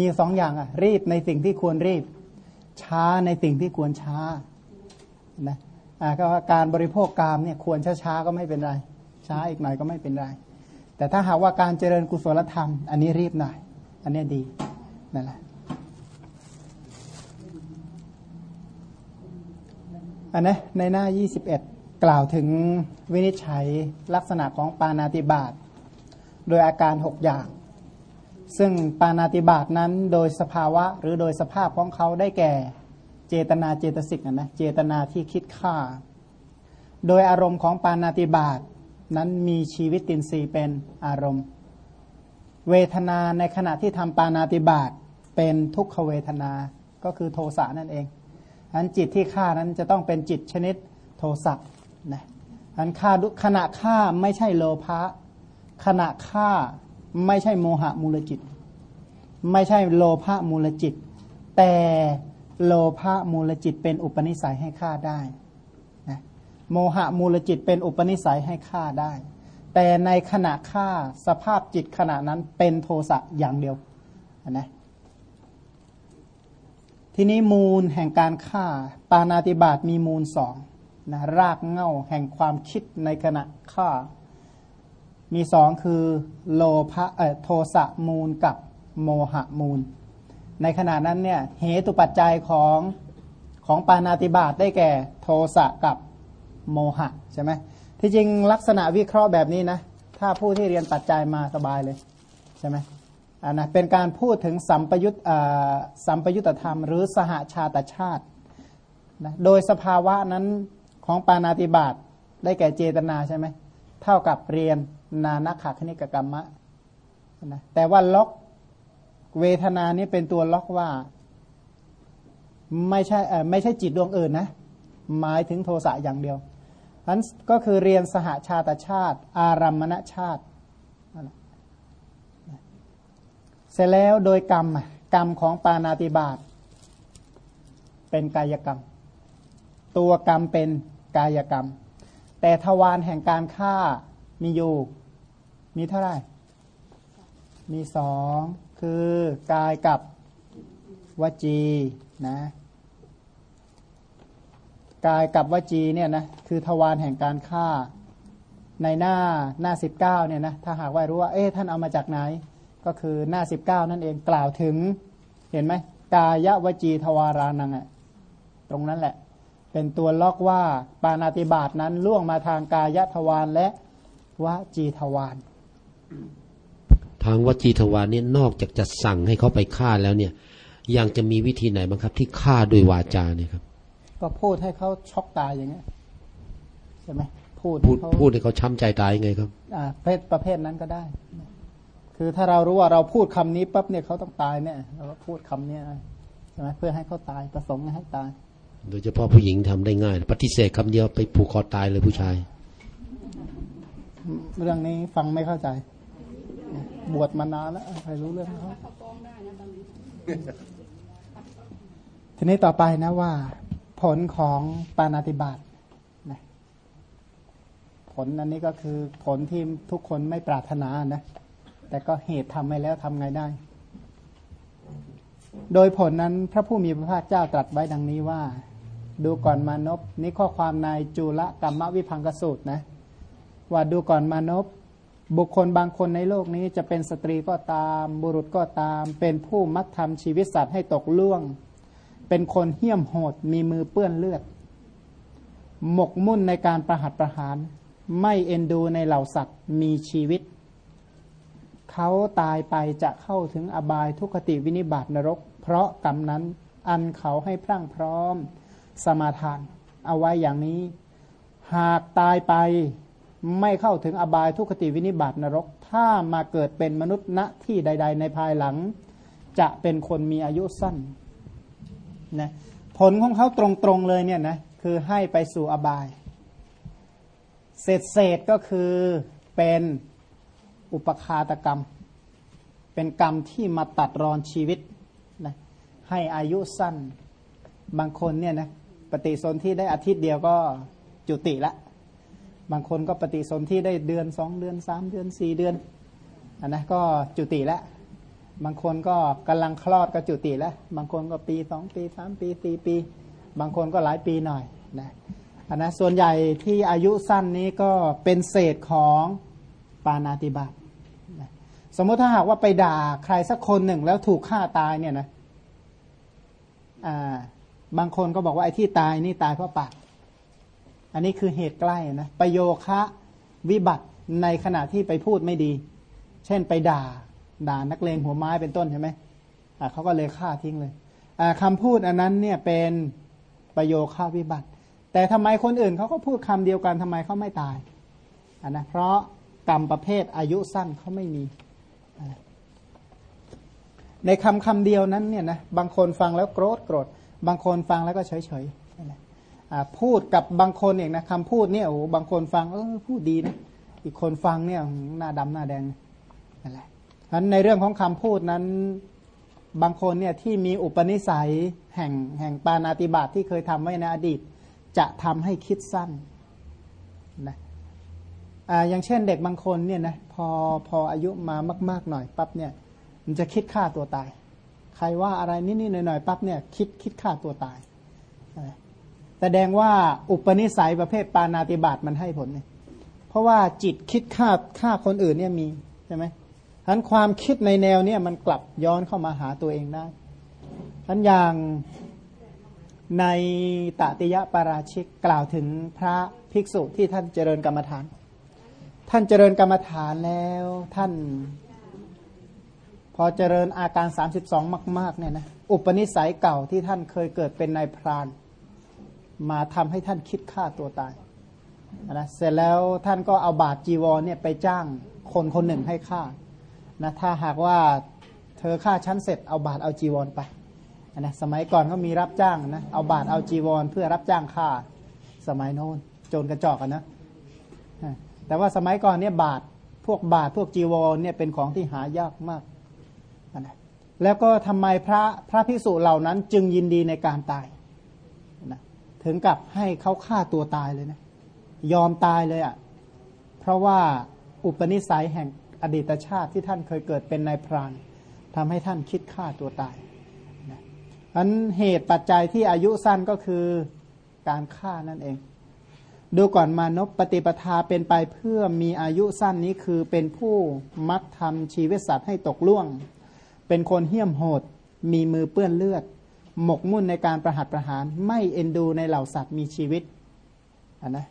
มีสองอย่างอะ รีบในสิ่งที่ควรรีบ ช้าในสิ่งที่ควรช้านะอ่าก็ว่าการบริโภคกามเนี่ยควรช้าๆก็ไม่เป็นไร ช้าอีกหน่อยก็ไม่เป็นไร แต่ถ้าหากว่าการเจริญกุศลธรรม อันนี้รีบหน่อย อันนี้ดีนั่นแหละอันนะในหน้า 21 กล่าวถึงวินิจฉัยลักษณะของปานาติบาตโดยอาการ 6 อย่าง ซึ่งปานาติบาตนั้นโดยสภาวะหรือโดยสภาพของเขาได้แก่เจตนาเจตสิกนะเจตนาที่คิดฆ่า โดยอารมณ์ของปานาติบาตนั้นมีชีวิตตินรีเป็นอารมณ์ เวทนาในขณะที่ทำปานาติบาตเป็นทุกขเวทนาก็คือโทสะนั่นเองอันจิตที่ฆ่านั้นจะต้องเป็นจิตชนิดโทสะนะอันฆ่าขณะฆ่าไม่ใช่โลภะขณะฆ่า ไม่ใช่โมหะมูลจิต ไม่ใช่โลภะมูลจิต แต่โลภะมูลจิตเป็นอุปนิสัยให้ฆ่าได้นะโมหะมูลจิตเป็นอุปนิสัยให้ฆ่าได้ แต่ในขณะฆ่าสภาพจิตขณะนั้นเป็นโทสะอย่างเดียวนะทีนี้มูลแห่งการฆ่า ปานาติบาตมีมูลสองนะรากเง่าแห่งความคิดในขณะฆ่า มีสองคือโลภะโทสะมูลกับโมหะมูล ในขณะนั้นเนี่ยเหตุปัจจัยของของปานาติบาตได้แก่โทสะกับโมหะใช่ไหมที่จริงลักษณะวิเคราะห์แบบนี้นะ ถ้าผู้ที่เรียนปัจจัยมาสบายเลยใช่ไหมอันนะเป็นการพูดถึงสัมปยุตสัมปยุตธรรม หรือสหาชาตชาตินะโดยสภาวะนั้นของปานาติบาตได้แก่เจตนาใช่ไหมเท่ากับเรียน นานักขคณิกกรรมะนะแต่ว่าล็อกเวทนานี้เป็นตัวล็อกว่า ไม่ใช่ไม่ใช่จิตดวงอื่นนะหมายถึงโทสะอย่างเดียวนั้นก็คือเรียนสหาชาตชาติ อารัมมณชาติ เสร็จแล้วโดยกรรมกรรมของปานาติบาตเป็นกายกรรม ตัวกรรมเป็นกายกรรม แต่ทวารแห่งการฆ่ามีอยู่ มีเท่าไหร่ มีสองคือกายกับวจีนะกายกับวจีเนี่ยนะคือทวารแห่งการฆ่าในหน้าหน้าสิบเก้าเนี่ยนะถ้าหากว่ารู้ว่าเอ๊ะท่านเอามาจากไหน ก็คือหน้าสิบเก้านั่นเองกล่าวถึงเห็นไหมกายวจีทวารานังอะตรงนั้นแหละ เป็นตัวล็อกว่าปานาติบาตนั้นล่วงมาทางกายทวารและวจีทวาร ทางวจีทวารนี่นอกจากจะสั่งให้เขาไปฆ่าแล้วเนี่ย ยังจะมีวิธีไหนบ้างครับ ที่ฆ่าโดยวาจาเนี่ยครับ ก็พูดให้เขาช็อกตายอย่างเงี้ยใช่ไหมพูดพูดพูดให้เขาช้ำใจตายยังไงครับ อ่าเพศประเภทนั้นก็ได้ คือถ้าเรารู้ว่าเราพูดคำนี้ปั๊บเนี่ยเขาต้องตายเนี่ยเราก็พูดคำนี้ใช่ไหมเพื่อให้เขาตายประสงค์ให้ตาย โดยเฉพาะผู้หญิงทำได้ง่าย ปฏิเสธคำเดียวไปผูกคอตายเลยผู้ชาย เรื่องนี้ฟังไม่เข้าใจ บวชมานานแล้วใครรู้เรื่องเขาทีนี้ต่อไปนะว่า ผลของปานาติบาตนะผลอันนี้ก็คือผลที่ทุกคนไม่ปรารถนานะ แต่ก็เหตุทำไปแล้วทำไงได้ โดยผลนั้นพระผู้มีพระภาคเจ้าตรัสไว้ดังนี้ว่า ดูก่อนมานพนี่ข้อความในจุลกรรมวิพังกสูตรนะว่าดูก่อนมานพ บุคคลบางคนในโลกนี้จะเป็นสตรีก็ตาม บุรุษก็ตาม เป็นผู้มักทำชีวิตสัตว์ให้ตกล่วง เป็นคนเหี้ยมโหดมีมือเปื้อนเลือด หมกมุ่นในการประหัตประหาร ไม่เอ็นดูในเหล่าสัตว์มีชีวิต เขาตายไปจะเข้าถึงอบายทุกขติวินิบาตนรก เพราะกรรมนั้นอันเขาให้พรั่งพร้อมสมาทาน เอาไว้อย่างนี้ หากตายไป ไม่เข้าถึงอบายทุกขติวินิบาตนรก ถ้ามาเกิดเป็นมนุษย์ณที่ใด ๆ ในภายหลัง จะเป็นคนมีอายุสั้นนะผลของเขาตรงๆเลยเนี่ยนะคือให้ไปสู่อบาย เศษเศษก็คือเป็นอุปคาตกรรม เป็นกรรมที่มาตัดรอนชีวิตนะให้อายุสั้นบางคนเนี่ยนะปฏิสนธิได้อาทิตย์เดียวก็จุติละ บางคนก็ปฏิสนธิได้เดือนสองเดือนสามเดือนสี่เดือนอันนะก็จุติและบางคนก็กำลังคลอดก็จุติแล้ว บางคนก็ปีสองปีสามปีสี่ปี บางคนก็หลายปีหน่อยนะอันนะส่วนใหญ่ที่อายุสั้นนี้ก็เป็นเศษของปานาติบาตนะสมมติถ้าหากว่าไปด่าใครสักคนหนึ่งแล้วถูกฆ่าตายเนี่ยนะอ่าบางคนก็บอกว่าไอ้ที่ตายนี่ตายเพราะปาก อันนี้คือเหตุใกล้นะประโยคะวิบัติในขณะที่ไปพูดไม่ดี เช่นไปด่า ด่านักเลงหัวไม้เป็นต้นใช่ไหมอ่าเขาก็เลยฆ่าทิ้งเลยอ่าคำพูดอันนั้นเนี่ยเป็นประโยคะวิบัติ แต่ทำไมคนอื่นเขาก็พูดคำเดียวกันทำไมเขาไม่ตายอันนะเพราะกรรมประเภทอายุสั้นเขาไม่มี ในคำคำเดียวนั้นเนี่ยนะบางคนฟังแล้วโกรธโกรธ บางคนฟังแล้วก็เฉยเฉย พูดกับบางคนเองนะคำพูดเนี่ยโอ้บางคนฟังเออพูดดีนะอีกคนฟังเนี่ยหน้าดำหน้าแดงนั่นแหละฉะนั้นในเรื่องของคำพูดนั้นบางคนเนี่ยที่มีอุปนิสัยแห่งแห่งปานาติบาตทที่เคยทำไว้ในอดีต จะทำให้คิดสั้นนะอ่าอย่างเช่นเด็กบางคนเนี่ยนะพอพออายุมามาก ๆหน่อยปั๊บเนี่ยมันจะคิดฆ่าตัวตาย ใครว่าอะไรนิดๆหน่อยๆปั๊บเนี่ยคิดคิดฆ่าตัวตาย แสดงว่าอุปนิสัยประเภทปานาติบาตมันให้ผลเนี่ยเพราะว่าจิตคิดฆ่าฆ่าคนอื่นเนี่ยมีใช่ไหมฉะนั้นความคิดในแนวเนี่ยมันกลับย้อนเข้ามาหาตัวเองได้ฉะนั้นอย่างในตติยะปาราชิกกล่าวถึงพระภิกษุที่ท่านเจริญกรรมฐาน ท่านเจริญกรรมฐานแล้วท่าน พอเจริญอาการ 32 มาก ๆ เนี่ยนะอุปนิสัยเก่าที่ท่านเคยเกิดเป็นนายพราน มาทำให้ท่านคิดฆ่าตัวตายนะเสร็จแล้วท่านก็เอาบาทจีวรเนี่ยไปจ้างคนคนหนึ่งให้ฆ่านะถ้าหากว่าเธอฆ่าชั้นเสร็จเอาบาทเอาจีวรไปนะสมัยก่อนก็มีรับจ้างนะเอาบาทเอาจีวรเพื่อรับจ้างฆ่าสมัยโน้นโจรกระจอกกันนะแต่ว่าสมัยก่อนเนี่ยบาทพวกบาทพวกจีวรเนี่ยเป็นของที่หายากมากนะแล้วก็ทำไมพระพระภิกษุเหล่านั้นจึงยินดีในการตาย ถึงกับให้เขาฆ่าตัวตายเลยนะ ยอมตายเลยอะ่ะ เพราะว่าอุปนิสัยแห่งอดีตชาติที่ท่านเคยเกิดเป็นนายพรานทำให้ท่านคิดฆ่าตัวตายนะอันเหตุปัจจัยที่อายุสั้นก็คือการฆ่านั่นเอง ดูก่อนมานพปฏิปทาเป็นไปเพื่อมีอายุสั้นนี้คือเป็นผู้มักทำชีวิตสัตว์ให้ตกล่วง เป็นคนเหี้ยมโหด มีมือเปื้อนเลือด หมกมุ่นในการประหัตประหาร ไม่เอ็นดูในเหล่าสัตว์มีชีวิตนนะ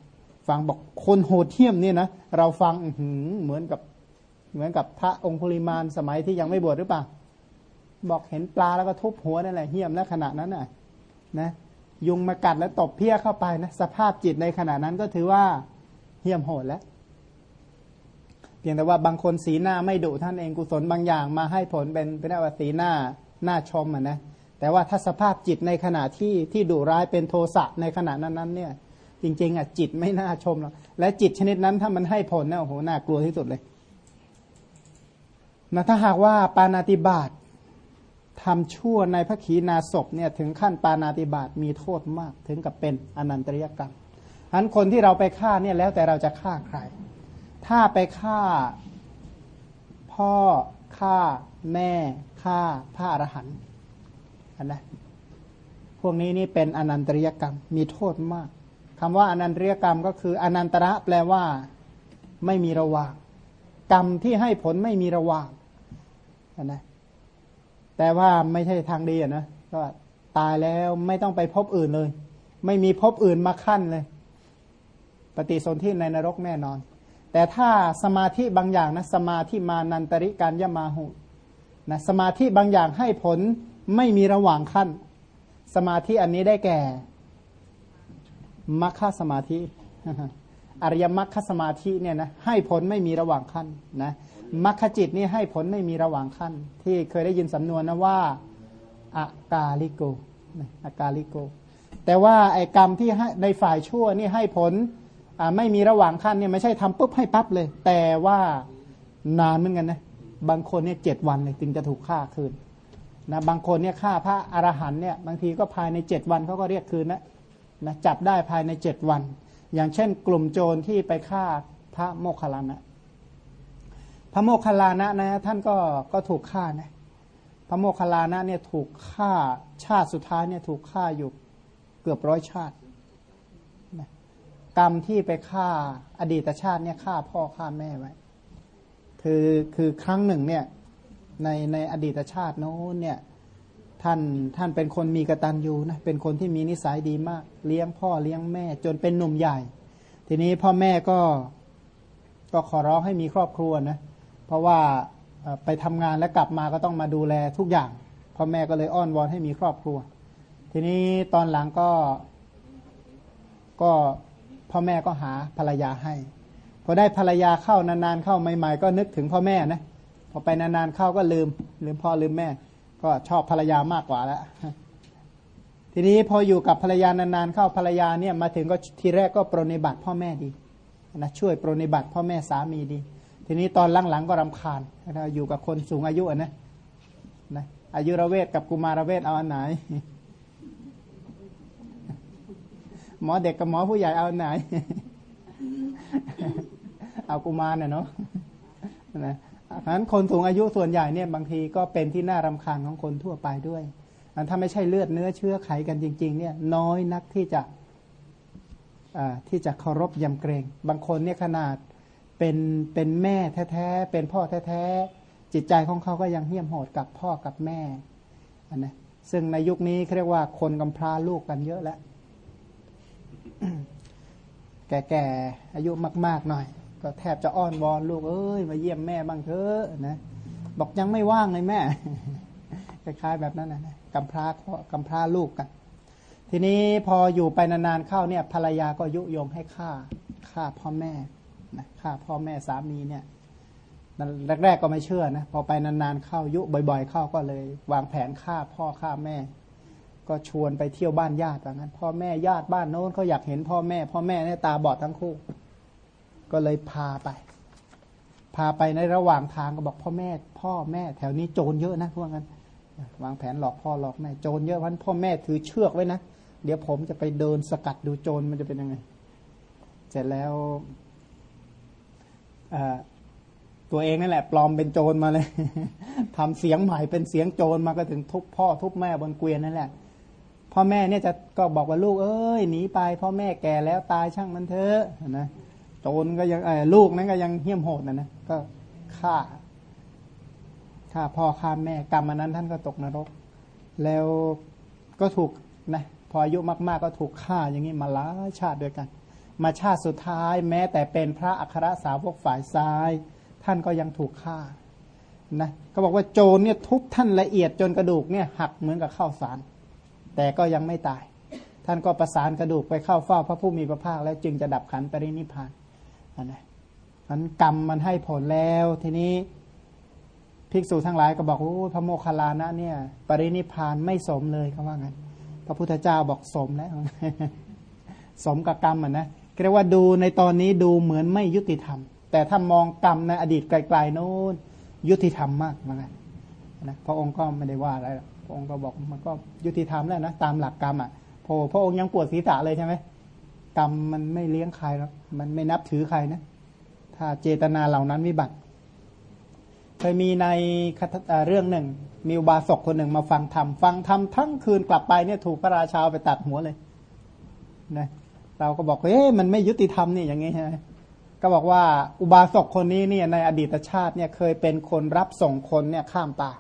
ฟังบอกคนโหดเหี้ยมเนี่ยนะเราฟังเหมือนกับเหมือนกับพระองคุลิมานสมัยที่ยังไม่บวชหรือเปล่า บอกเห็นปลาแล้วก็ทุบหัวนั่นแหละเหี้ยมแล้วขณะนั้นน่ะนะยุงมากัดแล้วตบเพี้ยเข้าไปนะสภาพจิตในขณะนั้นก็ถือว่าเหี้ยมโหดแล้วเพียงแต่ว่าบางคนสีหน้าไม่ดุท่านเองกุศลบางอย่างมาให้ผลเป็นเป็นว่าสีหน้าหน้าชมอะนะ แต่ว่าถ้าสภาพจิตในขณะที่ที่ดุร้ายเป็นโทสะในขณะนั้นนั้นเนี่ย จริง ๆอะจิตไม่น่าชมหรอกและจิตชนิดนั้นถ้ามันให้ผลเนี่ยโอ้โหน่ากลัวที่สุดเลยนะถ้าหากว่าปานาติบาตทำชั่วในพระขีณาศพเนี่ยถึงขั้นปานาติบาตมีโทษมากถึงกับเป็นอนันตริยกรรมฉะนั้นคนที่เราไปฆ่าเนี่ยแล้วแต่เราจะฆ่าใคร ถ้าไปฆ่าพ่อฆ่าแม่ฆ่าพระอรหันต์ นนะพวกนี้นี่เป็นอนันตริยกรรมมีโทษมากคำว่าอนันตริยกรรมก็คืออนันตระแปลว่าไม่มีระหว่าง กรรมที่ให้ผลไม่มีระหว่างนะแต่ว่าไม่ใช่ทางดีอะนะก็ตายแล้วไม่ต้องไปพบอื่นเลย ไม่มีพบอื่นมาขั้นเลย ปฏิสนธิในนรกแน่นอน แต่ถ้าสมาธิบางอย่างนะสมาธิมานันตริการยมาหุนะสมาธิบางอย่างให้ผล ไม่มีระหว่างขั้น สมาธิอันนี้ได้แก่มัคคสมาธิ อริยมรรคสมาธิเนี่ยนะให้ผลไม่มีระหว่างขั้นนะมรรคจิตนี่ให้ผลไม่มีระหว่างขั้น ที่เคยได้ยินสำนวนนะว่าอากาลิโกอากาลิโก แต่ว่าไอ้กรรมที่ในฝ่ายชั่วนี่ให้ผลไม่มีระหว่างขั้นเนี่ยไม่ใช่ทำปุ๊บให้ปั๊บเลย แต่ว่านานเหมือนกันนะบางคนเนี่ยเจ็ดวันเลยจึงจะถูกฆ่าคืน นะบางคนเนี่ยฆ่าพระอรหันเนี่ยบางทีก็ภายในเจ็ดวันเขาก็เรียกคืนนะนะจับได้ภายในเจ็ดวัน อย่างเช่น กลุ่มโจรที่ไปฆ่าพระโมคคัลลานะพระโมคคัลลานะนะท่านก็ก็ถูกฆ่านะพระโมคคัลลานะเนี่ยถูกฆ่าชาติสุดท้ายเนี่ยถูกฆ่าอยู่เกือบร้อยชาตินะกรรมที่ไปฆ่าอดีตชาติเนี่ยฆ่าพ่อฆ่าแม่ไว้คือคือครั้งหนึ่งเนี่ย ในในอดีตชาติโน้นเนี่ยท่านท่านเป็นคนมีกระตันยูนะเป็นคนที่มีนิสัยดีมาก เลี้ยงพ่อเลี้ยงแม่จนเป็นหนุ่มใหญ่ ทีนี้พ่อแม่ก็ก็ขอร้องให้มีครอบครัวนะเพราะว่าไปทำงานแล้วกลับมาก็ต้องมาดูแลทุกอย่างพ่อแม่ก็เลยอ้อนวอนให้มีครอบครัว ทีนี้ตอนหลังก็ก็พ่อแม่ก็หาภรรยาให้พอได้ภรรยาเข้านานๆเข้าใหม่ๆ ก็นึกถึงพ่อแม่นะ พอไปนานๆเข้าก็ลืม ลืมพ่อลืมแม่ ก็ชอบภรรยามากกว่าแล้วทีนี้พออยู่กับภรรยานานๆ เข้าภรรยาเนี่ยมาถึงก็ทีแรกก็ปรนนิบัติพ่อแม่ดีนะช่วยปรนนิบัติพ่อแม่สามีดี ทีนี้ตอนหลังๆก็รำคาญนะอยู่กับคนสูงอายุนะนะอายุรเวทกับกุมารเวทเอาอันไหน หมอเด็กกับหมอผู้ใหญ่เอาอันไหน เอากุมารเนาะนะ เพราะฉะนั้นคนสูงอายุส่วนใหญ่เนี่ยบางทีก็เป็นที่น่ารำคาญของคนทั่วไปด้วยอันถ้าไม่ใช่เลือดเนื้อเชื้อไขกันจริง ๆ เนี่ยน้อยนักที่จะที่จะเคารพยำเกรง บางคนเนี่ยขนาดเป็นเป็นแม่แท้ๆเป็นพ่อแท้ๆจิตใจของเขาก็ยังเหี้ยมโหดกับพ่อกับแม่อันนะซึ่งในยุคนี้เขาเรียกว่าคนกำพร้าลูกกันเยอะแล้วแก่ๆอายุมาก ๆ หน่อย ก็แทบจะอ้อนวอนลูกเอ้ยมาเยี่ยมแม่บ้างเถอะนะบอกยังไม่ว่างเลยแม่คล้ายๆแบบนั้นนะกำพร้าพ่อกำพร้าลูกกัน ทีนี้พออยู่ไปนานๆเข้าเนี่ย ภรรยาก็ยุยงให้ฆ่าฆ่าพ่อแม่นะฆ่าพ่อแม่สามีเนี่ยแรกๆก็ไม่เชื่อนะพอไปนานๆเข้ายุบ่อย ๆ เข้าก็เลย วางแผนฆ่าพ่อฆ่าแม่ ก็ชวนไปเที่ยวบ้านญาติว่างั้น พ่อแม่ญาติบ้านโน้นเขาอยากเห็นพ่อแม่ พ่อแม่เนี่ยตาบอดทั้งคู่ ก็เลยพาไป พาไปในระหว่างทางก็บอกพ่อแม่ พ่อแม่แถวนี้โจรเยอะนะพวกนั้นวางแผนหลอกพ่อหลอกแม่โจรเยอะวันพ่อแม่ถือเชือกไว้นะเดี๋ยวผมจะไปเดินสกัดดูโจรมันจะเป็นยังไง เสร็จแล้วตัวเองนั่นแหละ ปลอมเป็นโจรมาเลยทำเสียงใหม่เป็นเสียงโจรมาก็ถึงทุบพ่อทุบแม่บนเกวียนนั่นแหละพ่อแม่เนี่ยจะก็บอกว่าลูกเอ้ยหนีไปพ่อแม่แก่แล้วตายช่างมันเถอะนะ โจรก็ยังลูกนั้นก็ยังเหี้ยมโหดนะนะก็ฆ่าฆ่าพ่อฆ่าแม่กรรมอันนั้นท่านก็ตกนรก แล้วก็ถูกนะพออายุมาก ๆ ก็ถูกฆ่าอย่างนี้มาหลายชาติด้วยกัน มาชาติสุดท้ายแม้แต่เป็นพระอัครสาวกฝ่ายซ้าย ท่านก็ยังถูกฆ่านะเขาบอกว่าโจรเนี่ยทุบท่านละเอียดจนกระดูกเนี่ยหักเหมือนกับข้าวสาร แต่ก็ยังไม่ตาย ท่านก็ประสานกระดูกไปเข้าเฝ้าพระผู้มีพระภาคแล้วจึงจะดับขันปรินิพพาน นนะมันกรรมมันให้ผลแล้ว ทีนี้ภิกษุทั้งหลายก็บอกโอ้พระโมคคัลลานะเนี่ย ปรินิพานไม่สมเลยเขาว่าไงพระพุทธเจ้าบอกสมแล้ว สมกับกรรมอะนะเรียกว่าดูในตอนนี้ดูเหมือนไม่ยุติธรรม แต่ถ้ามองกรรมในอดีตไกลๆโน้นยุติธรรมมากเหมือนกันนะพระองค์ก็ไม่ได้ว่าอะไรพระองค์ก็บอกมันก็ยุติธรรมแล้วนะตามหลักกรรมอะโพพระองค์ยังปวดศีรษะเลยใช่ไหม กรรมมันไม่เลี้ยงใครหรอกมันไม่นับถือใครนะ ถ้าเจตนาเหล่านั้นวิบัติเคยมีในเรื่องหนึ่ง มีอุบาสกคนหนึ่งมาฟังธรรมฟังธรรมทั้งคืนกลับไปเนี่ยถูกพระราชาไปตัดหัวเลยนะเราก็บอกเอ๊ะมันไม่ยุติธรรมนี่อย่างงี้ใช่ไหมก็บอกว่าอุบาสกคนนี้เนี่ยในอดีตชาติเนี่ยเคยเป็นคนรับส่งคนเนี่ยข้ามป่า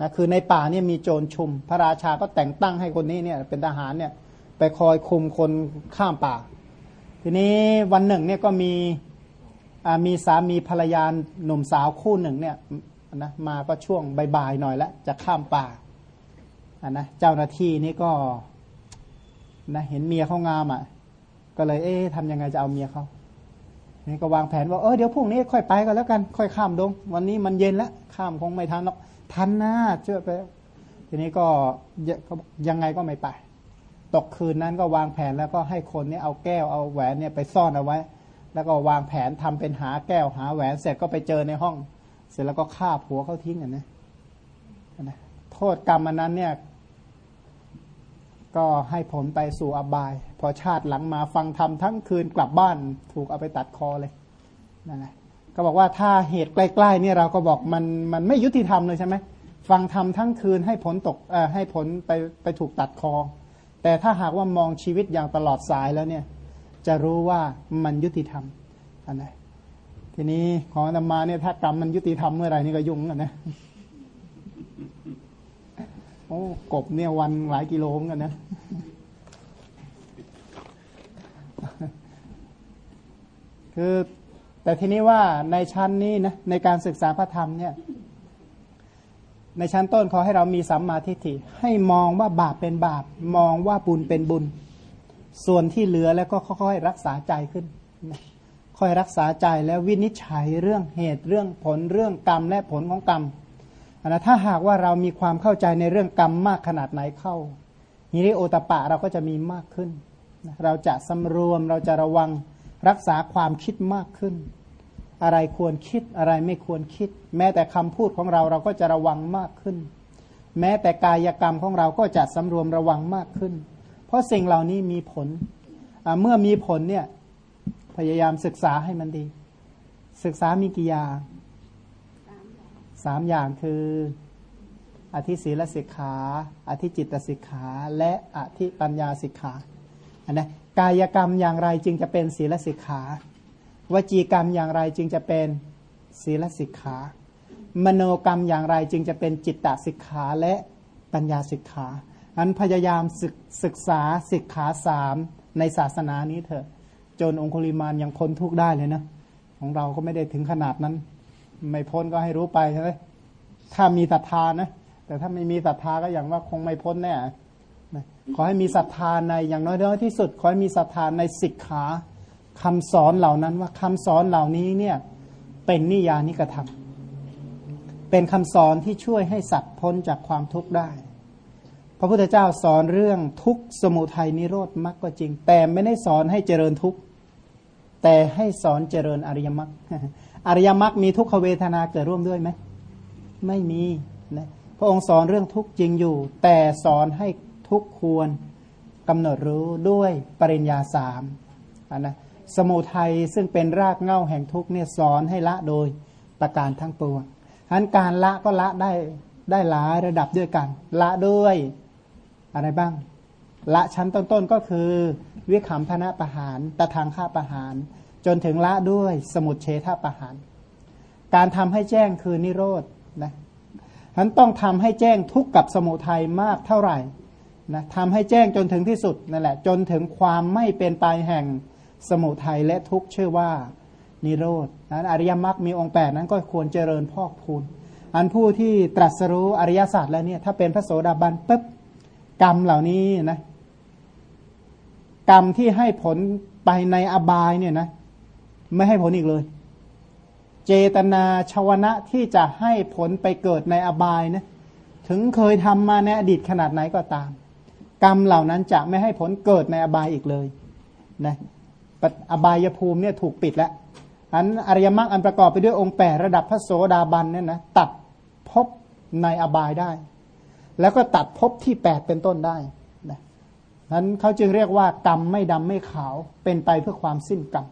นะคือในป่าเนี่ยมีโจรชุม พระราชาก็แต่งตั้งให้คนนี้เนี่ยเป็นทหารเนี่ย ไปคอยคุมคนข้ามป่า ทีนี้วันหนึ่งเนี่ยก็มีมีสามีภรรยาหนุ่มสาวคู่หนึ่งเนี่ยนะมาก็ช่วงบ่ายๆหน่อยแล้วจะข้ามป่าอะนะเจ้าหน้าที่นี่ก็นะเห็นเมียเขางามอะ ก็เลย เอ๊ะทำยังไงจะเอาเมียเขานี่ก็วางแผนว่าเออเดี๋ยวพรุ่งนี้ค่อยไปก็แล้วกัน ค่อยข้ามดง วันนี้มันเย็นแล้วข้ามคงไม่ทันหรอกทันนะเชื่อไป ทีนี้ก็ยังไงก็ไม่ไป ตกคืนนั้นก็วางแผนแล้วก็ให้คนนี้เอาแก้วเอาแหวนเนี่ยไปซ่อนเอาไว้ แล้วก็วางแผนทำเป็นหาแก้วหาแหวนเสร็จก็ไปเจอในห้อง เสร็จแล้วก็ฆ่าผัวเขาทิ้งกันนะนะโทษกรรมอันนั้นเนี่ยก็ให้ผลไปสู่อบาย พอชาติหลังมาฟังธรรมทั้งคืนกลับบ้านถูกเอาไปตัดคอเลยนั่นแหละก็บอกว่าถ้าเหตุใกล้ๆเนี่ยเราก็บอกมันมันไม่ยุติธรรมเลยใช่ไหมฟังธรรมทั้งคืนให้ผลตกให้ผลไปไปถูกตัดคอ แต่ถ้าหากว่ามองชีวิตอย่างตลอดสายแล้วเนี่ย จะรู้ว่ามันยุติธรรมอันไหนทีนี้ของธรรมาเนี่ยถ้ากรรมมันยุติธรรมเมื่อไหร่นี่ก็ยุ่งกันนะโอ้กบเนี่ยวันหลายกิโลกันนะคือแต่ทีนี้ว่าในชั้นนี้นะในการศึกษาพระธรรมเนี่ย ในชั้นต้นขอให้เรามีสัมมาทิฏฐิให้มองว่าบาปเป็นบาป มองว่าบุญเป็นบุญ ส่วนที่เหลือแล้วก็ค่อยๆรักษาใจขึ้น ค่อยรักษาใจแล้ววินิจฉัยเรื่องเหตุเรื่องผลเรื่องกรรมและผลของกรรมนะถ้าหากว่าเรามีความเข้าใจในเรื่องกรรมมากขนาดไหนเข้าฮิริโอตปะเราก็จะมีมากขึ้น เราจะสำรวมเราจะระวังรักษาความคิดมากขึ้น อะไรควรคิดอะไรไม่ควรคิด แม้แต่คำพูดของเราเราก็จะระวังมากขึ้น แม้แต่กายกรรมของเราก็จะสำรวมระวังมากขึ้น เพราะสิ่งเหล่านี้มีผลเมื่อมีผลเนี่ยพยายามศึกษาให้มันดี ศึกษามีกี่อย่างสามอย่างคือ อธิศีลสิกขา อธิจิตสิกขา และอธิปัญญาสิกขาอันนะกายกรรมอย่างไรจึงจะเป็นศีลสิกขา วจีกรรมอย่างไรจึงจะเป็นศีลสิกขา มโนกรรมอย่างไรจึงจะเป็นจิตตสิกขาและปัญญาสิกขาอันพยายามศึกศึกษาสิกขาสามในศาสนานี้เถอะ จนองคุลิมานยังพ้นทุกข์ได้เลยนะ ของเราก็ไม่ได้ถึงขนาดนั้น ไม่พ้นก็ให้รู้ไปใช่ไหมถ้ามีศรัทธานะ แต่ถ้าไม่มีศรัทธาก็อย่างว่าคงไม่พ้นแน่ขอให้มีศรัทธาในอย่างน้อยที่สุด ขอให้มีศรัทธาในสิกขา คำสอนเหล่านั้นว่าคำสอนเหล่านี้เนี่ยเป็นนิยานิกระทำเป็นคำสอนที่ช่วยให้สัตว์พ้นจากความทุกข์ได้ พระพุทธเจ้าสอนเรื่องทุกสมุทัยนิโรธมรรคก็จริง แต่ไม่ได้สอนให้เจริญทุกข์แต่ให้สอนเจริญอริยมรรคอริยมรรคมีทุกขเวทนาเกิดร่วมด้วยไหมไม่มีนะพระองค์สอนเรื่องทุกข์จริงอยู่ แต่สอนให้ทุกควรกำหนดรู้ด้วยปริญญาสามนนะ สมุทัยซึ่งเป็นรากเง้าแห่งทุกเนี่ยสอนให้ละโดยประการทั้งปวงฉะนั้นการละก็ละได้ได้หลายระดับด้วยกัน ละด้วยอะไรบ้าง ละชั้นต้นๆก็คือวิขำพนะประหารตะทางฆ่าประหาร จนถึงละด้วยสมุดเฉทประหาร การทำให้แจ้งคือนิโรธนะฉะนั้นต้องทำให้แจ้งทุกข์กับสมุทัยมากเท่าไหร่นะทำให้แจ้งจนถึงที่สุดนั่นแหละ จนถึงความไม่เป็นไปแห่ง สมุทัยและทุกข์ชื่อว่านิโรธนั้นอริยมรรคมีองค์แปดนั้นก็ควรเจริญพอกพูนอันผู้ที่ตรัสรู้อริยศาสตร์แล้วเนี่ยถ้าเป็นพระโสดาบันปุ๊บกรรมเหล่านี้นะกรรมที่ให้ผลไปในอบายเนี่ยนะไม่ให้ผลอีกเลย เจตนาชวนะที่จะให้ผลไปเกิดในอบายนะถึงเคยทำมาในอดีตขนาดไหนก็ตาม กรรมเหล่านั้นจะไม่ให้ผลเกิดในอบายอีกเลยนะ อบายภูมิเนี่ยถูกปิดแล้วอันอริยมรรคอันประกอบไปด้วยองค์แปดระดับพระโสดาบันเนี่ยนะตัดภพในอบายได้ แล้วก็ตัดภพที่แปดเป็นต้นได้นะนั้นเขาจึงเรียกว่ากรรมไม่ดำไม่ขาวเป็นไปเพื่อความสิ้นกรรม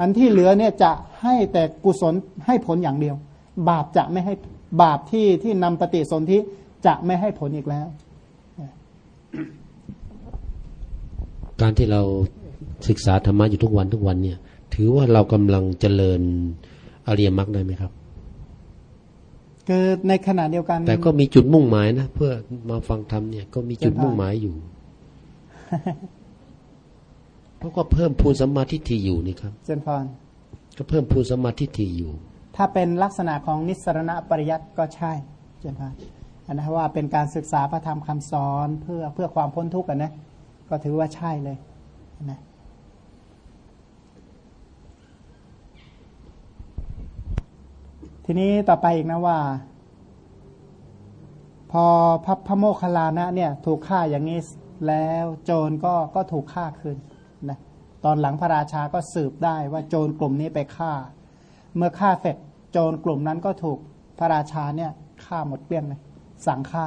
อันที่เหลือเนี่ยจะให้แต่กุศลให้ผลอย่างเดียว บาปจะไม่ให้บาปที่ที่นำปฏิสนธิจะไม่ให้ผลอีกแล้ว การที่เรา ศึกษาธรรมะอยู่ทุกวันทุกวันเนี่ย ถือว่าเรากำลังเจริญอริยมรรคได้ไหมครับคือในขณะเดียวกัน แต่ก็มีจุดมุ่งหมายนะเพื่อมาฟังธรรมเนี่ยก็มีจุดมุ่งหมายอยู่ เพราะก็เพิ่มพูนสมาธิที่อยู่นี่ครับเจนพรก็เพิ่มพูนสมาธิที่อยู่ ถ้าเป็นลักษณะของนิสรณปริยัติก็ใช่เจนพรอันนั้นว่าเป็นการศึกษาพระธรรมคำสอนเพื่อเพื่อความพ้นทุกข์กันนะก็ถือว่าใช่เลยนะ ทีนี้ต่อไปอีกนะว่า พอพระพระโมคคัลลานะเนี่ย ถูกฆ่าอย่างนี้แล้วโจรก็ก็ถูกฆ่าคืนนะตอนหลังพระราชาก็สืบได้ว่าโจรกลุ่มนี้ไปฆ่า เมื่อฆ่าเสร็จโจรกลุ่มนั้นก็ถูกพระราชาเนี่ยฆ่าหมดเกลี้ยงเลยสั่งฆ่า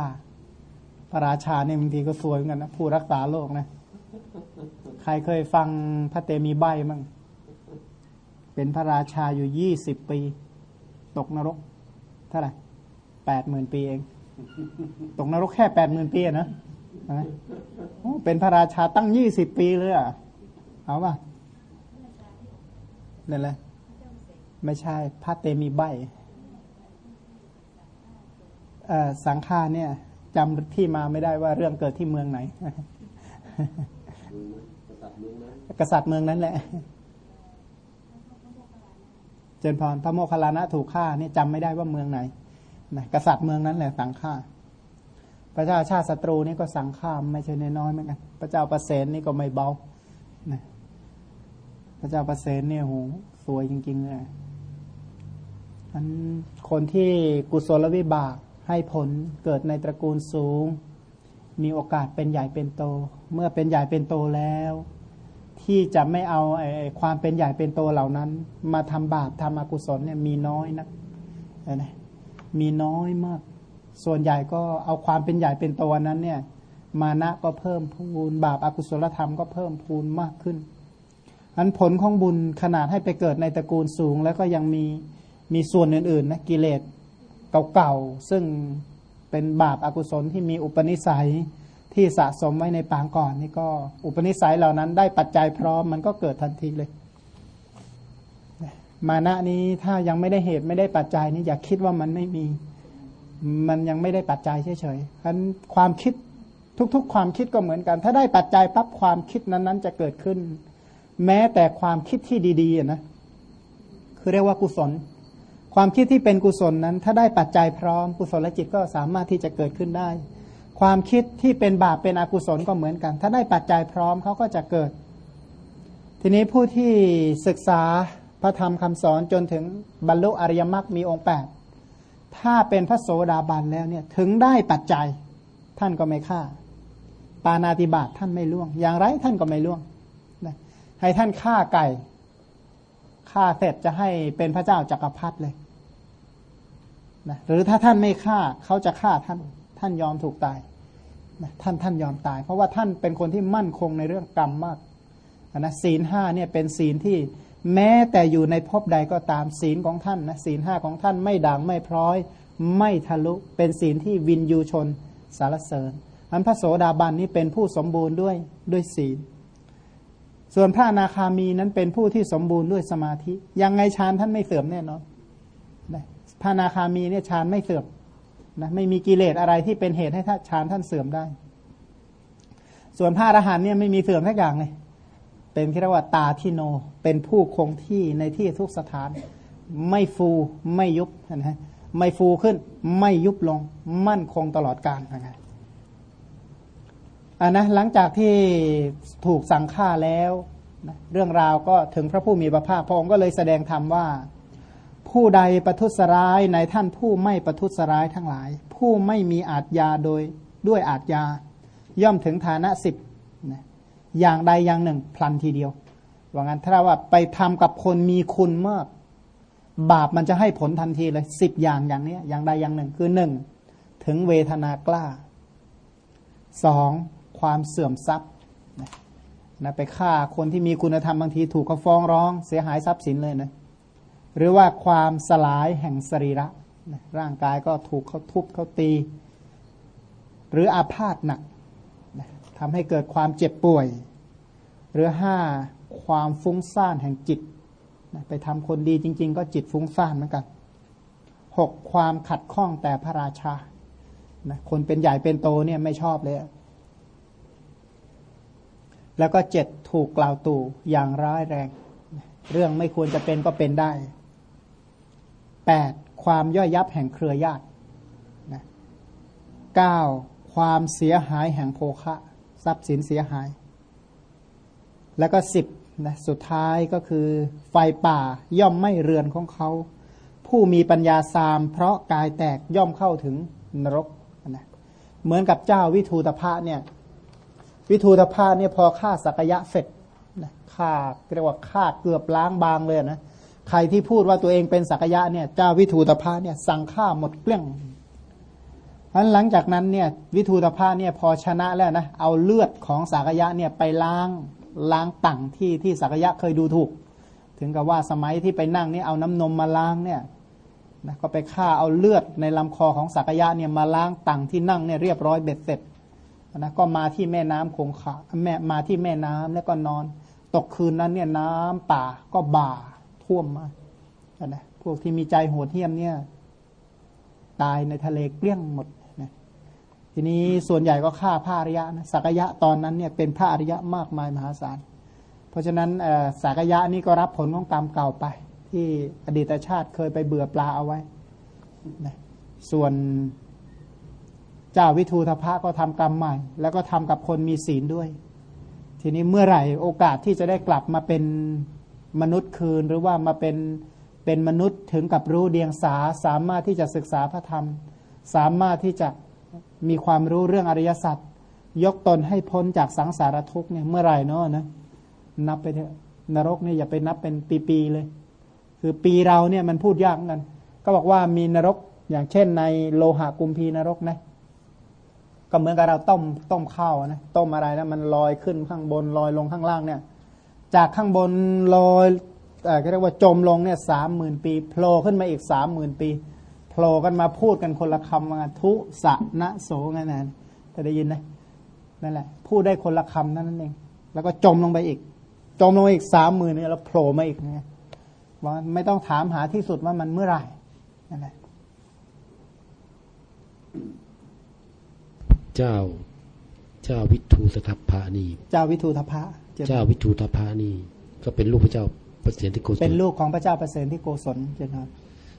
พระราชาเนี่ยบางทีก็สวยเหมือนกันนะผู้รักษาโลกนะใครเคยฟังพระเตมีใบมั่งเป็นพระราชาอยู่ยี่สิบปี ตกนรก เท่าไหร่แปดหมื่นปีเอง ตกนรกแค่แปดหมื่นปีนะโอ้เป็นพระราชาตั้งยี่สิบปีเลยอะเอาป่ะนั่นแหละไม่ใช่พระเตมีใบสังฆาเนี่ยจำที่มาไม่ได้ว่าเรื่องเกิดที่เมืองไหน กษัตริย์เมืองนั้นแหละ จนพรพระโมคคัลลานะถูกฆ่าเนี่ยจำไม่ได้ว่าเมืองไหนนะกษัตริย์เมืองนั้นแหละสั่งฆ่า พระเจ้าชาติศัตรูนี่ก็สั่งฆ่าไม่ใช่น้อยเหมือนกัน พระเจ้าประเสนนี่ก็ไม่เบานะพระเจ้าประเสนเนี่ยโหสวยจริงๆเลยอันคนที่กุศลวิบากให้ผลเกิดในตระกูลสูง มีโอกาสเป็นใหญ่เป็นโต เมื่อเป็นใหญ่เป็นโตแล้ว ที่จะไม่เอาไอ้ความเป็นใหญ่เป็นโตเหล่านั้น มาทำบาปทำอกุศลเนี่ยมีน้อยนะนะมีน้อยมาก ส่วนใหญ่ก็เอาความเป็นใหญ่เป็นโตนั้นเนี่ย มานะก็เพิ่มพูน บาปอากุศลธรรมก็เพิ่มพูนมากขึ้นอันผลของบุญขนาดให้ไปเกิดในตระกูลสูง แล้วก็ยังมีมีส่วนอื่นๆนะกิเลสเก่าๆซึ่งเป็นบาปอากุศลที่มีอุปนิสัย ที่สะสมไว้ในปางก่อนนี่ก็อุปนิสัยเหล่านั้นได้ปัจจัยพร้อมมันก็เกิดทันทีเลย มานะนี้ถ้ายังไม่ได้เหตุไม่ได้ปัจจัยนี่อย่าคิดว่ามันไม่มี มันยังไม่ได้ปัจจัยเฉยๆฉะนั้นความคิดทุกๆ ความคิดก็เหมือนกัน ถ้าได้ปัจจัยปั๊บความคิดนั้นๆ จะเกิดขึ้น แม้แต่ความคิดที่ดีๆนะคือเรียกว่ากุศล ความคิดที่เป็นกุศลนั้น ถ้าได้ปัจจัยพร้อมกุศลจิตก็สามารถที่จะเกิดขึ้นได้ ความคิดที่เป็นบาปเป็นอกุศลก็เหมือนกัน ถ้าได้ปัจจัยพร้อมเขาก็จะเกิด ทีนี้ผู้ที่ศึกษาพระธรรมคำสอนจนถึงบรรลุอริยมรรคมีองค์แปดถ้าเป็นพระโสดาบันแล้วเนี่ยถึงได้ปัจจัยท่านก็ไม่ฆ่า ปานาติบาตท่านไม่ล่วง อย่างไรท่านก็ไม่ล่วงนะให้ท่านฆ่าไก่ฆ่าเสร็จจะให้เป็นพระเจ้าจักรพรรดิเลยนะหรือถ้าท่านไม่ฆ่าเขาจะฆ่าท่าน ท่านยอมถูกตายนะท่านท่านยอมตาย เพราะว่าท่านเป็นคนที่มั่นคงในเรื่องกรรมมากนะศีลห้าเนี่ยเป็นศีลที่แม้แต่อยู่ในภพใดก็ตามศีลของท่านนะศีลห้าของท่านไม่ด่างไม่พร้อย ไม่ทะลุเป็นศีลที่วินยูชนสารเสริญอันพระโสดาบันนี้เป็นผู้สมบูรณ์ด้วยด้วยศีล ส่วนพระอนาคามีนั้นเป็นผู้ที่สมบูรณ์ด้วยสมาธิ ยังไงฌานท่านไม่เสื่อมแน่นอนพระอนาคามีเนี่ยฌานไม่เสื่อม นะไม่มีกิเลสอะไรที่เป็นเหตุให้ท่านฌานท่านเสื่อมได้ ส่วนพระอรหันเนี่ยไม่มีเสื่อมทักอย่างเลย เป็นเรียกว่าตาที่โน เป็นผู้คงที่ในที่ทุกสถาน ไม่ฟูไม่ยุบนะฮะไม่ฟูขึ้น ไม่ยุบลง มั่นคงตลอดกาลนะอันนะหลังจากที่ถูกสั่งฆ่าแล้วนะเรื่องราวก็ถึงพระผู้มีพระภาคพระองค์ก็เลยแสดงธรรมว่า ผู้ใดประทุษร้ายในท่านผู้ไม่ประทุษร้ายทั้งหลาย ผู้ไม่มีอาทยาโดยด้วยอาทยา ย่อมถึงฐานะสิบนะอย่างใดอย่างหนึ่ง พลันทีเดียวว่างั้นถ้าว่าไปทำกับคนมีคุณมาก บาปมันจะให้ผลทันทีเลยสิบอย่างอย่างนี้อย่างใดอย่างหนึ่ง คือหนึ่งถึงเวทนากล้าสองความเสื่อมทรัพย์นะไปฆ่าคนที่มีคุณธรรมบางทีถูกเขาฟ้องร้อง เสียหายทรัพย์สินเลยนะ หรือว่าความสลายแห่งสรีระร่างกายก็ถูกเขาทุบเขาตี หรืออาพาธหนักทำให้เกิดความเจ็บป่วย หรือห้าความฟุ้งซ่านแห่งจิต ไปทำคนดีจริง ๆ ก็จิตฟุ้งซ่านเหมือนกันหกความขัดข้องแต่พระราชานะคนเป็นใหญ่เป็นโตเนี่ยไม่ชอบเลย แล้วก็เจ็ดถูกกล่าวตู่อย่างร้ายแรง เรื่องไม่ควรจะเป็นก็เป็นได้ แปดความย่อยยับแห่งเครือญาตินะเก้าความเสียหายแห่งโภคะ ทรัพย์สินเสียหาย แล้วก็สิบนะสุดท้ายก็คือ ไฟป่าย่อมไม่เรือนของเขา ผู้มีปัญญาสาม เพราะกายแตกย่อมเข้าถึงนรกนะเหมือนกับเจ้าวิทูตภะเนี่ยวิทูตภะเนี่ยพอฆ่าสักยะเสร็จนะฆ่าเรียกว่าฆ่าเกือบล้างบางเลยนะ ใครที่พูดว่าตัวเองเป็นสักยะเนี่ยเจ้าวิทูตภะเนี่ยสั่งฆ่าหมดเกลี้ยงอันหลังจากนั้นเนี่ยวิทูตภาเนี่ยพอชนะแล้วนะเอาเลือดของสากยะเนี่ยไปล้างล้างตั่งที่ที่สากยะเคยดูถูก ถึงกับว่าสมัยที่ไปนั่งนี่เอาน้ำนมมาล้างเนี่ยนะก็ไปฆ่าเอาเลือดในลำคอของสักยะเนี่ยมาล้างตังที่นั่งเนี่ยเรียบร้อยเบ็ดเสร็จนะก็มาที่แม่น้ำคงคาแม่มาที่แม่น้ำแล้วก็นอน ตกคืนนั้นเนี่ยน้ำป่าก็บ่า ท่วมมานะพวกที่มีใจโหดเหี้ยมเนี่ย ตายในทะเลเกลี้ยงหมดนะทีนี้ส่วนใหญ่ก็ฆ่าพระอริยะนะสักยะตอนนั้นเนี่ยเป็นพระอริยะมากมายมหาศาล เพราะฉะนั้นสักยะนี่ก็รับผลของกรรมเก่าไป ที่อดีตชาติเคยไปเบื่อปลาเอาไว้นะส่วนเจ้าวิทูธพะก็ทำกรรมใหม่ แล้วก็ทำกับคนมีศีลด้วย ทีนี้เมื่อไหร่โอกาสที่จะได้กลับมาเป็น มนุษย์คืนหรือว่ามาเป็นเป็นมนุษย์ถึงกับรู้เดียงสาสามารถที่จะศึกษาพระธรรม สามารถที่จะมีความรู้เรื่องอริยสัจยกตนให้พ้นจากสังสารทุกข์เนี่ยเมื่อไหร่เนาะนะนับไปเถอะนรกเนี่ยอย่าไปนับเป็นปีๆเลย คือปีเราเนี่ยมันพูดยากกัน ก็บอกว่ามีนรกอย่างเช่นในโลหะกุมพีนรกนะก็เหมือนกับเราต้มต้มข้าวนะต้มอะไรนะมันลอยขึ้นข้างบนลอยลงข้างล่างเนี่ย จากข้างบนลอยเอ่อเรียกว่าจมลงเนี่ยสามหมื่นปีโผล่ขึ้นมาอีกสามหมื่นปีโผล่กันมาพูดกันคนละคำว่าทุสะนะโสงั้นนะจะได้ยินไหมนั่นแหละพูดได้คนละคำนั่นเองแล้วก็จมลงไปอีก จมลงอีกสามหมื่นเนี่ยแล้วโผล่มาอีกเนี่ยว่าไม่ต้องถามหาที่สุดว่ามันเมื่อไหร่นั่นแหละเจ้า เจ้าวิทูตทัพพะนี่ เจ้าวิทูธพะ เจ้าวิทูตพะนี่ ก็เป็นลูกพระเจ้าประเสริฐที่โกศลเป็นลูกของพระเจ้าประเสริฐที่โกศลเจนทาน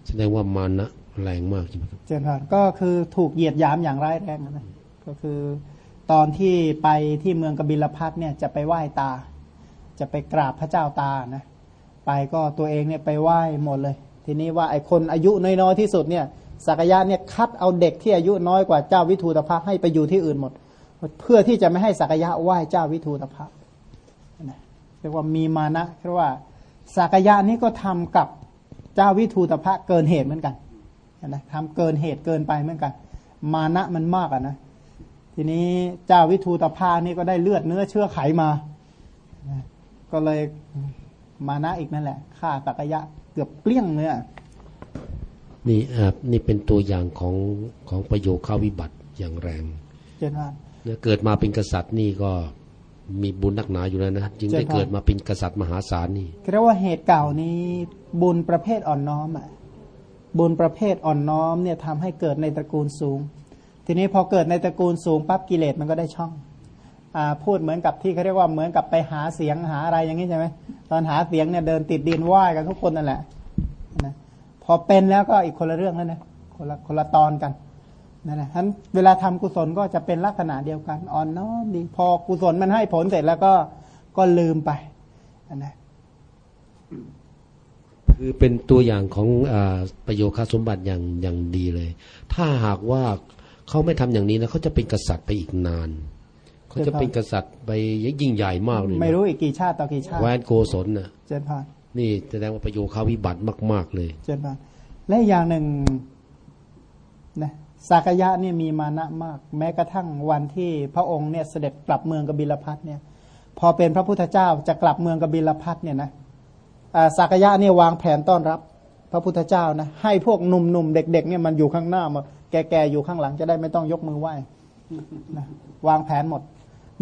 แสดงว่ามานะแรงมากใช่ไหมครับเจนทานก็คือถูกเหยียดหยามอย่างร้ายแรงนะก็คือตอนที่ไปที่เมืองกบิลพัทเนี่ยจะไปไหว้ตา จะไปกราบพระเจ้าตานะไปก็ตัวเองเนี่ยไปไหว้หมดเลย ทีนี้ว่าไอ้คนอายุน้อยๆที่สุดเนี่ยสักยะเนี่ยคัดเอาเด็กที่อายุน้อยกว่าเจ้าวิทูตภะให้ไปอยู่ที่อื่นหมด เพื่อที่จะไม่ให้สักยะไหว้เจ้าวิทูตภะนะเรียกว่ามีมานะเรียกว่าสักยะนี่ก็ทำกับเจ้าวิทูตภะเกินเหตุเหมือนกันนะทำเกินเหตุเกินไปเหมือนกัน มานะมันมากอะนะทีนี้เจ้าวิทูตภานี่ก็ได้เลือดเนื้อเชื่อไขมา ก็เลยมานะอีกนั่นแหละฆ่าสักยะเกือบเกลี้ยงเลยอะนี่อ่านี่เป็นตัวอย่างของของประโยคาวิบัติอย่างแรงเจนว่าเนี่ยเกิดมาเป็นกษัตริย์นี่ก็ มีบุญนักหนาอยู่แล้วนะจึงได้เกิดมาเป็นกษัตริย์มหาศาลนี่เรียกว่าเหตุเก่านี้บุญประเภทอ่อนน้อมอะบุญประเภทอ่อนน้อมเนี่ยทำให้เกิดในตระกูลสูง ทีนี้พอเกิดในตระกูลสูงปั๊บกิเลสมันก็ได้ช่องอาพูดเหมือนกับที่เขาเรียกว่าเหมือนกับไปหาเสียงหาอะไรอย่างนี้ใช่ไหมตอนหาเสียงเนี่ยเดินติดดินไหว้กันทุกคนนั่นแหละนะพอเป็นแล้วก็อีกคนละเรื่องแล้วนะคนละคนละตอนกัน นั่นแหละฉะนั้นเวลาทำกุศลก็จะเป็นลักษณะเดียวกันอ่อนน้อมดีพอกุศลมันให้ผลเสร็จแล้วก็ก็ลืมไปนะคือเป็นตัวอย่างของอาประโยคาสมบัติอย่างอย่างดีเลย ถ้าหากว่าเขาไม่ทำอย่างนี้นะเขาจะเป็นกษัตริย์ไปอีกนานเขาจะเป็นกษัตริย์ไปยิ่งใหญ่มากเลยนะไม่รู้อีกกี่ชาติต่อกี่ชาติแคว้นโกศลน่ะเจนพานนี่แสดงว่าประโยคาวิบัติมาก ๆ เลย เจนพานและอีกอย่างหนึ่งนะ สากยะเนี่ยมีมานะมาก แม้กระทั่งวันที่พระองค์เนี่ยเสด็จกลับเมืองกบิลพัทเนี่ย พอเป็นพระพุทธเจ้าจะกลับเมืองกบิลพัทเนี่ยนะสากยะเนี่ยวางแผนต้อนรับพระพุทธเจ้านะให้พวกหนุ่มๆเด็กๆเนี่ยมันอยู่ข้างหน้ามาแก่ๆอยู่ข้างหลังจะได้ไม่ต้องยกมือไหว้นะวางแผนหมด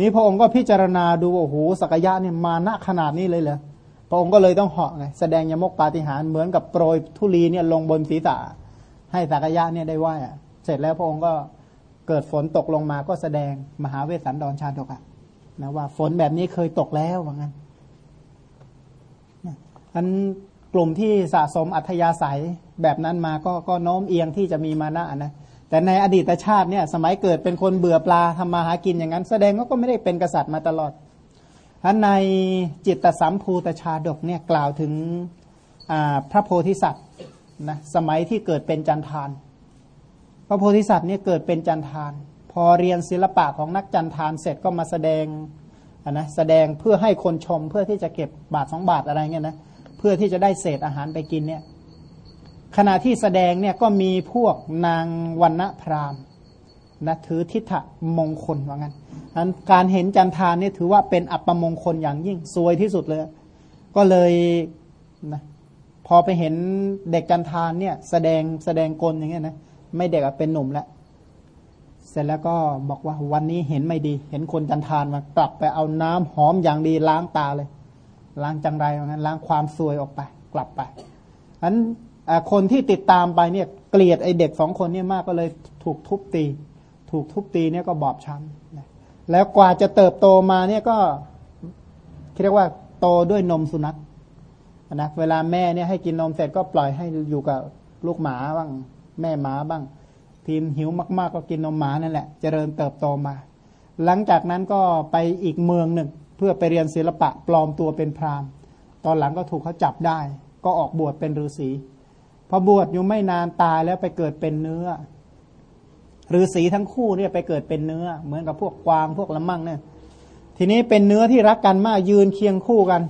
นี้พระองค์ก็พิจารณาดูโอ้โหสักยะเนี่ยมานะขนาดนี้เลยเหรอพระองค์ก็เลยต้องเหาะไงแสดงยมกปาฏิหาริย์เหมือนกับโปรยธุลีเนี่ยลงบนศีรษะให้สักยะเนี่ยได้ไหว้อะ เสร็จแล้วพระองค์ก็เกิดฝนตกลงมาก็แสดงมหาเวสสันดรชาดกอะนะว่าฝนแบบนี้เคยตกแล้วว่างั้นอันกลุ่มที่สะสมอัธยาศัยแบบนั้นมาก็ก็โน้มเอียงที่จะมีมานะนะแต่ในอดีตชาติเนี่ยสมัยเกิดเป็นคนเบื่อปลาทำมาหากินอย่างนั้น แสดงว่าก็ไม่ได้เป็นกษัตริย์มาตลอดอันในจิตตสัมภูตชาดกเนี่ยกล่าวถึงพระโพธิสัตว์นะสมัยที่เกิดเป็นจันทาน พระโพธิสัตว์เนี่ยเกิดเป็นจันทาน พอเรียนศิลปะของนักจันทานเสร็จก็มาแสดงะนะแสดงเพื่อให้คนชมเพื่อที่จะเก็บบาทสองบาทอะไรเงี้ยนะเพื่อที่จะได้เศษอาหารไปกินเนี่ยขณะที่แสดงเนี่ยก็มีพวกนางวันณพรามนะถือทิฏฐมงคลว่างั้นอันการเห็นจันทานเนี่ยถือว่าเป็นอัปมงคลอย่างยิ่งซวยที่สุดเลย ก็เลยนะพอไปเห็นเด็กจันทานเนี่ยแสดงแสดงกลอย่างเงี้ยนะ ไม่เด็กอะเป็นหนุ่มแล้ว เสร็จแล้วก็บอกว่าวันนี้เห็นไม่ดี เห็นคนจันทานมากลับไปเอาน้ำหอมอย่างดีล้างตาเลย ล้างจังไรอย่างนั้นล้างความซวยออกไป กลับไปอันคนที่ติดตามไปเนี่ยเกลียดไอเด็กสองคนเนี่ยมากก็เลยถูกทุบตี ถูกทุบตีเนี่ยก็บอบช้ำแล้วกว่าจะเติบโตมาเนี่ยก็เรียกว่าโตด้วยนมสุนัขนะเวลาแม่เนี่ยให้กินนมเสร็จก็ปล่อยให้อยู่กับลูกหมาบ้าง แม่หมาบ้าง ทีมหิวมาก ๆ ก็กินนมหมานั่นแหละ เจริญเติบโตมา หลังจากนั้นก็ไปอีกเมืองหนึ่ง เพื่อไปเรียนศิลปะปลอมตัวเป็นพราหมณ์ ตอนหลังก็ถูกเขาจับได้ ก็ออกบวชเป็นฤาษีพอบวชอยู่ไม่นานตายแล้วไปเกิดเป็นเนื้อฤาษีทั้งคู่เนี่ยไปเกิดเป็นเนื้อ เหมือนกับพวกกวางพวกละมั่งเนี่ยทีนี้เป็นเนื้อที่รักกันมากยืนเคียงคู่กัน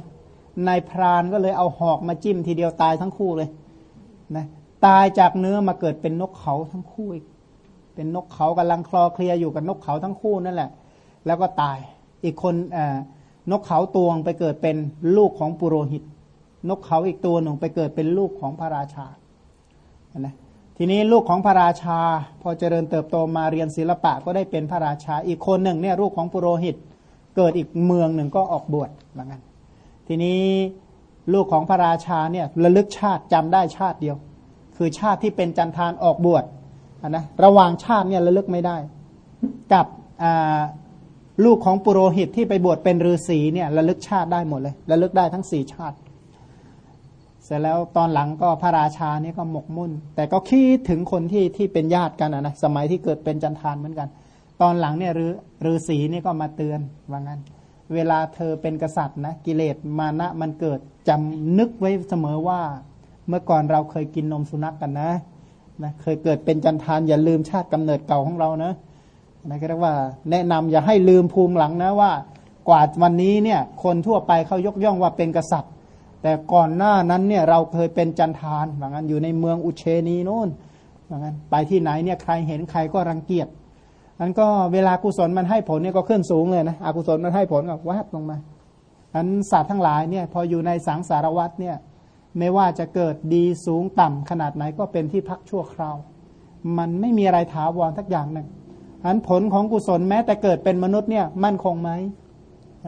นายพรานก็เลยเอาหอกมาจิ้มทีเดียวตายทั้งคู่เลยนะ ตายจากเนื้อมาเกิดเป็นนกเขาทั้งคู่อีก เป็นนกเขากำลังคลอเคลียอยู่กับนกเขาทั้งคู่นั่นแหละ แล้วก็ตาย อีกคนนกเขาตวงไปเกิดเป็นลูกของปุโรหิต นกเขาอีกตัวหนึ่งไปเกิดเป็นลูกของพระราชานะทีนี้ลูกของพระราชา พอเจริญเติบโตมาเรียนศิลปะก็ได้เป็นพระราชา อีกคนหนึ่งเนี่ยลูกของปุโรหิต เกิดอีกเมืองหนึ่งก็ออกบวชเหมือนกันทีนี้ลูกของพระราชาเนี่ยระลึกชาติจำได้ชาติเดียว คือชาติที่เป็นจันทานออกบวชนะระหว่างชาติเนี่ยระลึกไม่ได้ กับลูกของปุโรหิตที่ไปบวชเป็นฤาษีเนี่ยระลึกชาติได้หมดเลยระลึกได้ทั้งสี่ชาติ เสร็จแล้วตอนหลังก็พระราชาเนี่ยก็หมกมุ่น แต่ก็คิดถึงคนที่ที่เป็นญาติกันนะสมัยที่เกิดเป็นจันทานเหมือนกัน ตอนหลังเนี่ยฤาษีนี่ก็มาเตือนว่างั้น เวลาเธอเป็นกษัตริย์นะกิเลสมานะมันเกิดจำนึกไว้เสมอว่า เมื่อก่อนเราเคยกินนมสุนัขกกันนะนะ เคยเกิดเป็นจันทานอย่าลืมชาติกำเนิดเก่าของเรานะนะก็เรียกว่า แนะนำอย่าให้ลืมภูมิหลังนะว่า กว่าวันนี้เนี่ย คนทั่วไปเขายกย่องว่าเป็นกษัตริย์ แต่ก่อนหน้านั้นเนี่ยเราเคยเป็นจันทานว่างั้นอยู่ในเมืองอุเชนีโน่นว่างั้นไปที่ไหนเนี่ยใครเห็นใครก็รังเกียจอันก็เวลากุศลมันให้ผลเนี่ยก็ขึ้นสูงเลยนะอกุศลมันให้ผลก็วับลงมาอันสัตว์ทั้งหลายเนี่ย พออยู่ในสังสารวัฏเนี่ย ไม่ว่าจะเกิดดีสูงต่ำขนาดไหนก็เป็นที่พักชั่วคราว มันไม่มีอะไรถาวรทักอย่างหนึ่งอันผลของกุศลแม้แต่เกิดเป็นมนุษย์เนี่ยมั่นคงไหม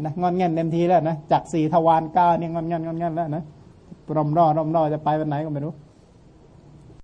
นะงอนเงินเต็มทีแล้วนะจากสี่ทวารก้าเนี่ยงอนเงินงอนเงินแล้วนะรอมรอรอมรอจะไปวันไหนก็ไม่รู้